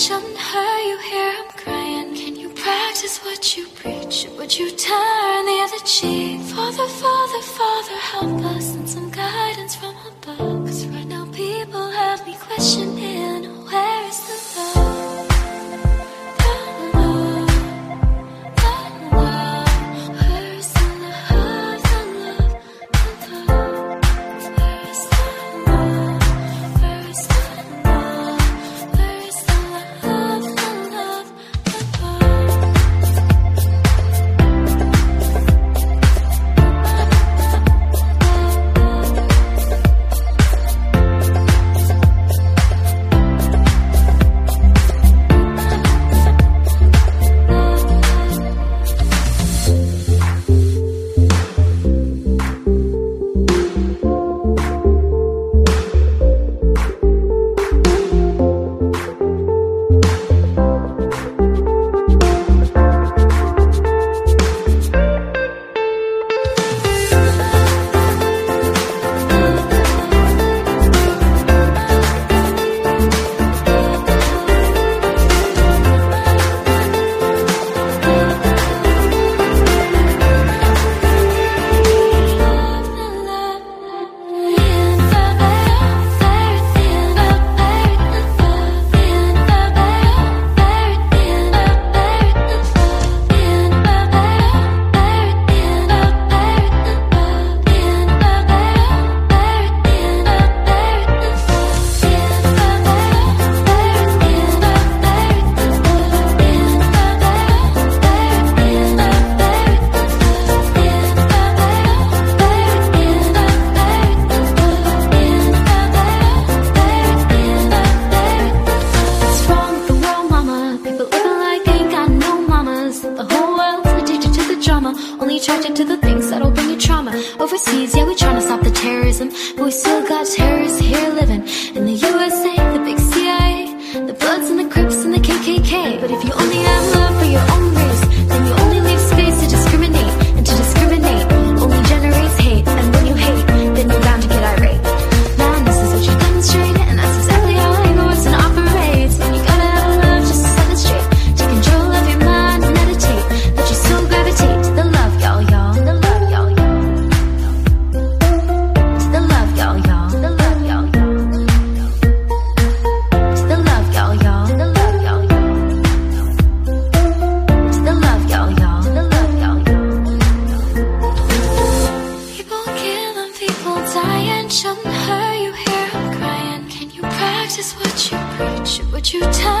shouldn't hurt you. Here I'm crying. Can you practice what you preach? Would you turn the other cheek? Father, Father, Father, help us and some guidance from above. Cause right now people have me questioning only to the things that'll bring you trauma. Overseas, yeah, we tryna stop the terrorism, but we still got terrorists should would you tell